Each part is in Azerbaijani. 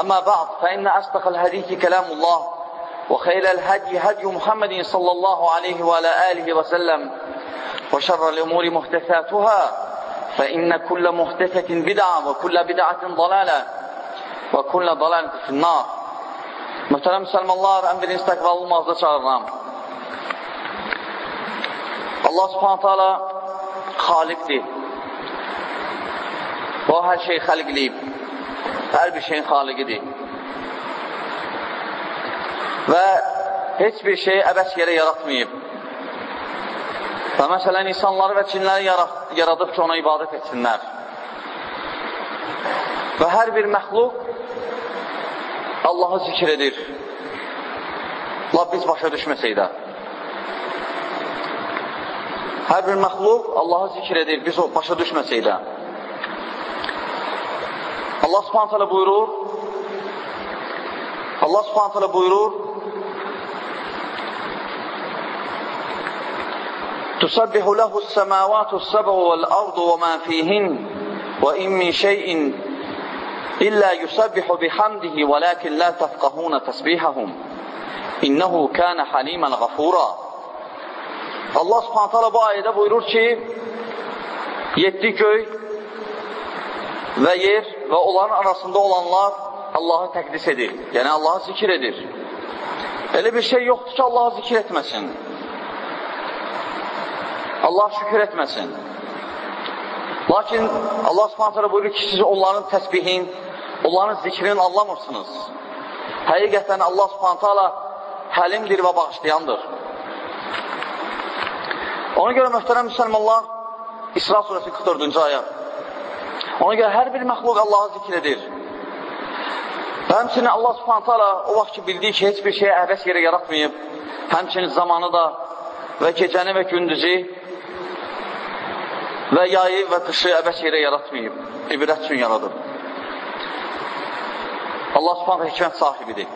أما بعد فإن أصدق الحديث كلام الله وخير الهدي هدي محمد صلى الله عليه وعلى آله وسلم وشر الأمور محدثاتها فإن كل محدثة بدعة وكل بدعة ضلالة وكل ضلالة في النار Möhtərəm müsəlmanlar, ən birinci təqvalı olmazda çağırıram. Allah subhanətə alə xaliqdir. O, hər şey xəlq eləyib. Hər bir şeyin xaliqidir. Və heç bir şeyi əbəs yerə yaratmayıb. Və məsələn, insanları və cinləri yaradıb ki, ona ibadət etsinlər. Və hər bir məxluq Allahı zikr edir. La biz başa düşməsək də. Hər bir məxluq Allahı zikr edir, biz o başa düşməsək də. Allah subhanət hələ buyurur, Allah subhanət hələ buyurur, تسبح له السماوات السبع والأرض وما فيهن وإن من شيء إلا يسبح بحمده ولكن لا تفقهون تسبيحهم إنه كان حليما غفورا Allah subhanət hala bu ayədə buyurur ki, yetdi göy və yer və onların arasında olanlar Allahı təqdis edir. Yəni, Allahı zikir edir. Elə bir şey yoxdur ki, Allahı zikir etməsin. Allah şükür etməsin. Lakin Allah subhanət hala buyurur ki, siz onların təsbihin, onların zikrini anlamırsınız. Həqiqətən Allah subhanət hala həlimdir və bağışlayandır. Ona görə möhtərəm müsəlmanlar, İsra surəsi 44-cü ayə. Ona görə hər bir məxluq Allahı zikr edir. Və həmçinin Allah subhanət hala o vaxt ki, bildiyi ki, heç bir şeyə əbəs yerə yaratmayıb, həmçinin zamanı da və gecəni və gündüzü və yayı və qışı əbəs yerə yaratmayıb, ibrət üçün yaradıb. Allah subhanət hikmət sahibidir.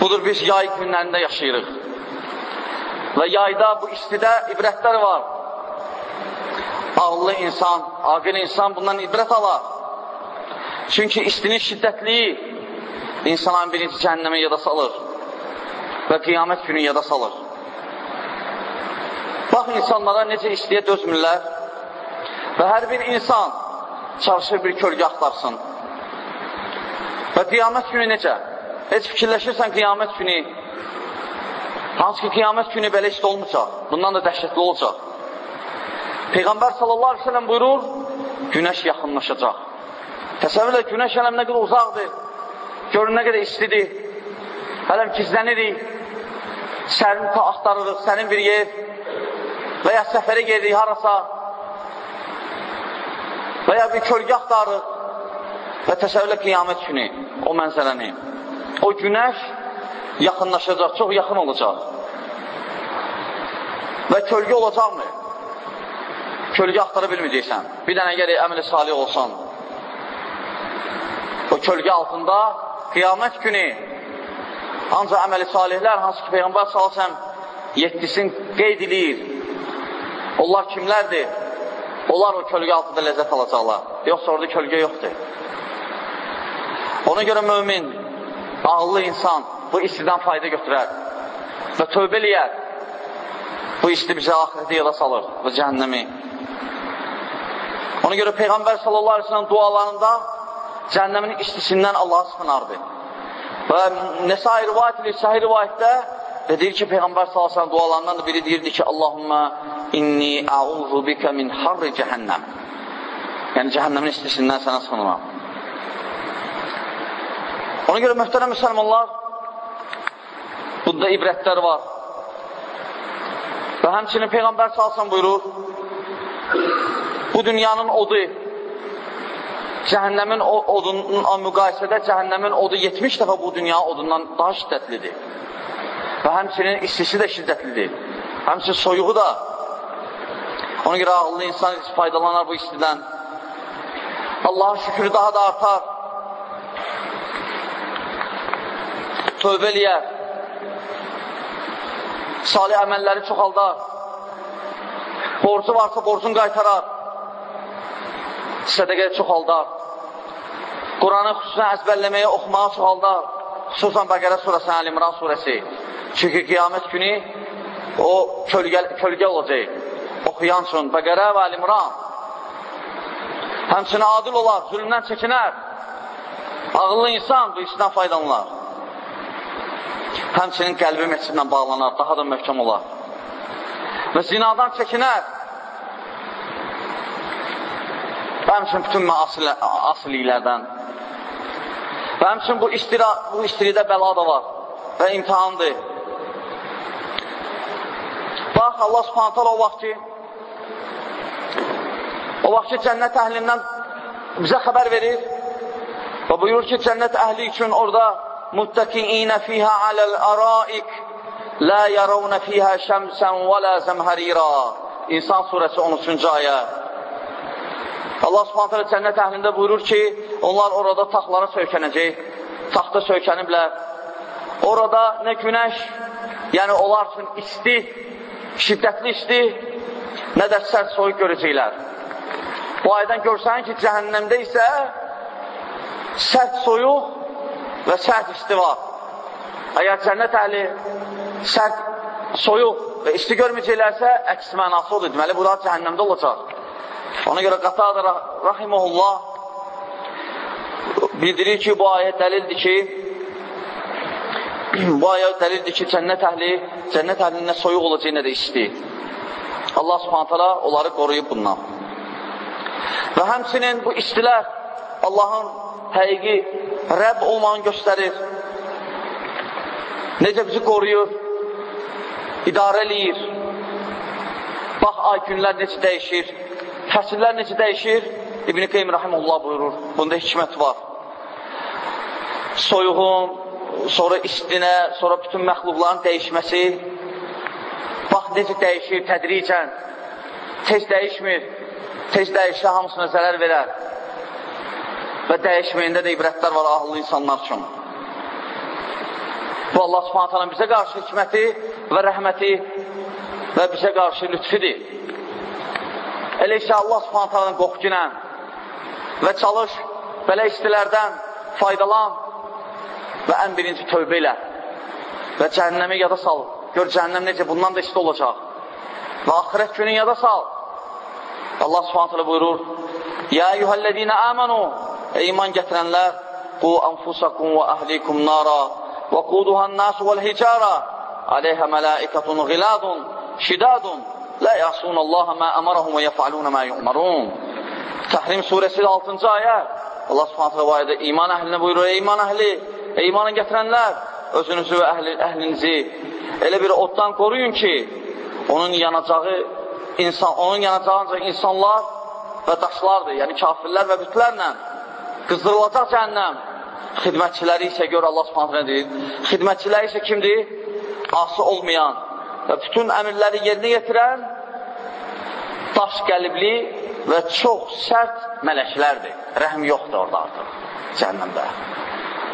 Budur, biz yay günlərində yaşayırıq. Və yayda bu istidə ibrətlər var. Ağıllı insan, aqil insan bundan ibrət alar. Çünki istinin şiddətliyi insanların birinci cəhənnəmə yada salır və qiyamət günü yada salır. Bax, insanlara necə istiyə dözmürlər və hər bir insan çalışır bir kölgə axtarsın. Və qiyamət günü necə? Heç fikirləşirsən qiyamət günü, hansı ki qiyamət günü belə işdə olmayacaq, bundan da dəhşətli olacaq. Peyğəmbər sallallahu aleyhi ve sellem buyurur, günəş yaxınlaşacaq. Təsəvvürlə günəş hələm nə qədər uzaqdır, görün nə qədər istidir, hələm gizlənirik, sərin axtarırıq, sərin bir yer və ya səfərə gedirik harasa və ya bir kölgə axtarırıq və təsəvvürlə qiyamət günü o mənzərəni. O günəş yaxınlaşacaq, çox yaxın olacaq. Və kölgə olacaqmı? Kölgə axtara bilməyəcəksən. Bir dənə gəlir əməli salih olsan. O kölgə altında qiyamət günü ancaq əməli salihlər, hansı ki, Peyğəmbər salsəm, yetkisin qeyd edir. Onlar kimlərdir? Onlar o kölgə altında ləzzət alacaqlar. Yoxsa orada kölgə yoxdur. Ona görə mömin, ağıllı insan bu istidən fayda götürər və tövbə eləyər. Bu isti bizə ahirəti yola salır və cəhənnəmi. Ona görə Peyğəmbər sallallahu aleyhi ve sellem dualarında cəhənnəmin istisindən Allah'a sığınardı. Və Nesai rivayət edir, səhih rivayətdə və deyir ki, Peyğəmbər salasən dualarından da biri deyirdi ki, Allahumma inni a'udhu bika min harri cəhənnəm. Yəni, cəhənnəmin istisindən sənə sığınıram. Ona görə mühtərəm müsəlmanlar, bunda ibrətlər var. Və həmçinin Peyğəmbər salasən buyurur, bu dünyanın odu, cəhənnəmin odunla müqayisədə cəhənnəmin odu 70 dəfə bu dünya odundan daha şiddətlidir. Və həmçinin istisi də şiddətlidir. Həmçinin soyuğu da. Ona görə ağıllı insan faydalanar bu istidən. Allahın şükrü daha da artar. Tövbə eləyər. Salih əməlləri çoxaldar. Borcu varsa borcunu qaytarar. Sədəqə çoxaldar. Quranı xüsusən əzbərləməyə, oxumağa çoxaldar. Xüsusən Bəqərə surəsi, Əl-İmran surəsi. Çünki qiyamət günü o kölgə, kölgə olacaq. Oxuyan üçün Bəqərə və Əl-İmran. Həmçinin adil olar, zülmdən çəkinər. Ağıllı insan bu işdən faydalanlar. Həmçinin qəlbi məscidlə bağlanar, daha da möhkəm olar. Və zinadan çəkinər. Həmçinin bütün asiliklərdən. Və həmçinin bu, istira, bu istiridə bəla da var və imtihandır. Bax, Allah subhanətələ o vaxt ki, o vaxt ki, cənnət əhlindən bizə xəbər verir və buyurur ki, cənnət əhli üçün orada muttəkiinə fiyhə aləl əraik yərəvnə fiyhə şəmsən və lə zəmhərira İnsan surəsi 13-cü ayə Allah subhanətələ cənnət əhlində buyurur ki, onlar orada taxtlara söykənəcək, taxta söykəniblər. Orada nə günəş, yəni onlar üçün isti, şiddətli isti, nə də sərt soyuq görəcəklər. Bu aydan görsən ki, cəhənnəmdə isə sərt soyuq və sərt isti var. Əgər cənnət əhli sərt soyuq və isti görməyəcəklərsə, əks mənası odur. Deməli, bu da cəhənnəmdə olacaq. Ona görə Qatadə Rahiməhullah bildirir ki, bu ayət dəlildir ki, bu ayət dəlildir ki, cənnət əhli, cənnət əhlinin nə soyuq olacaq, nə də isti. Allah subhanətələ onları qoruyub bundan. Və həmçinin bu istilər Allahın həqiqi Rəbb olmağını göstərir. Necə bizi qoruyur, idarə eləyir. Bax, ay günlər necə dəyişir, fəsillər necə dəyişir? İbn-i Qeym Rahimullah buyurur, bunda hikmət var. Soyuğun, sonra istinə, sonra bütün məxluqların dəyişməsi, bax necə dəyişir tədricən, tez dəyişmir, tez dəyişsə hamısına zərər verər və dəyişməyində də ibrətlər var ahıllı insanlar üçün. Bu Allah subhanətənin bizə qarşı hikməti və rəhməti və bizə qarşı lütfidir. Elə isə Allah subhanətənin qorxu ilə və çalış belə istilərdən faydalan və ən birinci tövbə ilə və cəhənnəmi yada sal. Gör cəhənnəm necə bundan da isti olacaq. Və axirət günü yada sal. Allah subhanətələ buyurur, Ya eyyuhəllədinə əmənu, ey iman gətirənlər, qu anfusakum və əhlikum nara və quduhan nasu vəl hicara aleyhə mələikətun ğiladun şidadun Lə yasun Allah mə əmarahum və yəfalun mə yu'marun. Təhrim surəsi 6-cı ayə. Allah Subhanahu va təala iman əhlinə buyurur: "Ey iman əhli, ey imanı gətirənlər, özünüzü və əhli, əhlinizi elə bir oddan qoruyun ki, onun yanacağı insan, onun yanacağı ancaq insanlar və daşlardır, yəni kafirlər və bütlərlə qızdırılacaq cəhənnəm. Xidmətçiləri isə gör Allah Subhanahu deyir. Xidmətçiləri isə kimdir? Asi olmayan və bütün əmirləri yerinə yetirən daş qəlibli və çox sərt mələklərdir. Rəhm yoxdur orada artıq, cəhənnəmdə.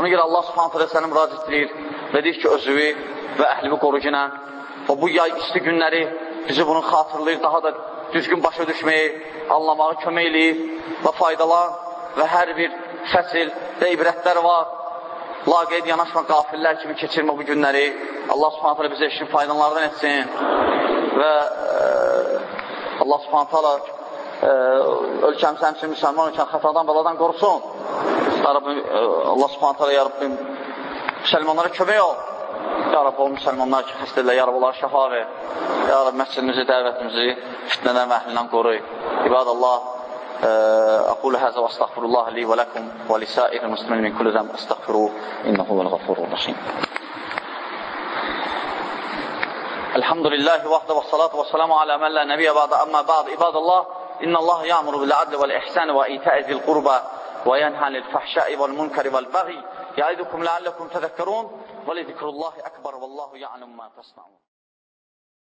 Ona görə Allah subhanətə və səni müraciət edir və deyir ki, özüvi və əhlimi qorucunə və bu yay isti günləri bizi bunu xatırlayır, daha da düzgün başa düşməyi, anlamağı kömək eləyir və faydalan və hər bir fəsil və ibrətlər var. Laqeyd yanaşma qafillər kimi keçirmə bu günləri. Allah subhanətələ bizə işin faydalardan etsin və ə, Allah subhanətələ ölkəmiz həmçin müsəlman ölkən xətadan, baladan qorusun. Rabbim, Allah subhanətələ ya Rabbim Müsəlmanlara kömək ol. Ya Rab, o müsəlmanlar ki, xəstədirlər, ya Rab, onlara şəfa ver. Ya Rab, məscidimizi, dəvətimizi fitnədən və əhlindən qoruy. İbadallah, أقول هذا وأستغفر الله لي ولكم ولسائر المسلمين من كل ذنب أستغفروه إنه هو الغفور الرحيم الحمد لله وحده والصلاة والسلام على من لا نبي بعد. أما بعد عباد الله إن الله يأمر بالعدل والإحسان وإيتاء ذي القربى وينهى عن الفحشاء والمنكر والبغي يعظكم لعلكم تذكرون ولذكر الله أكبر والله يعلم ما تصنعون.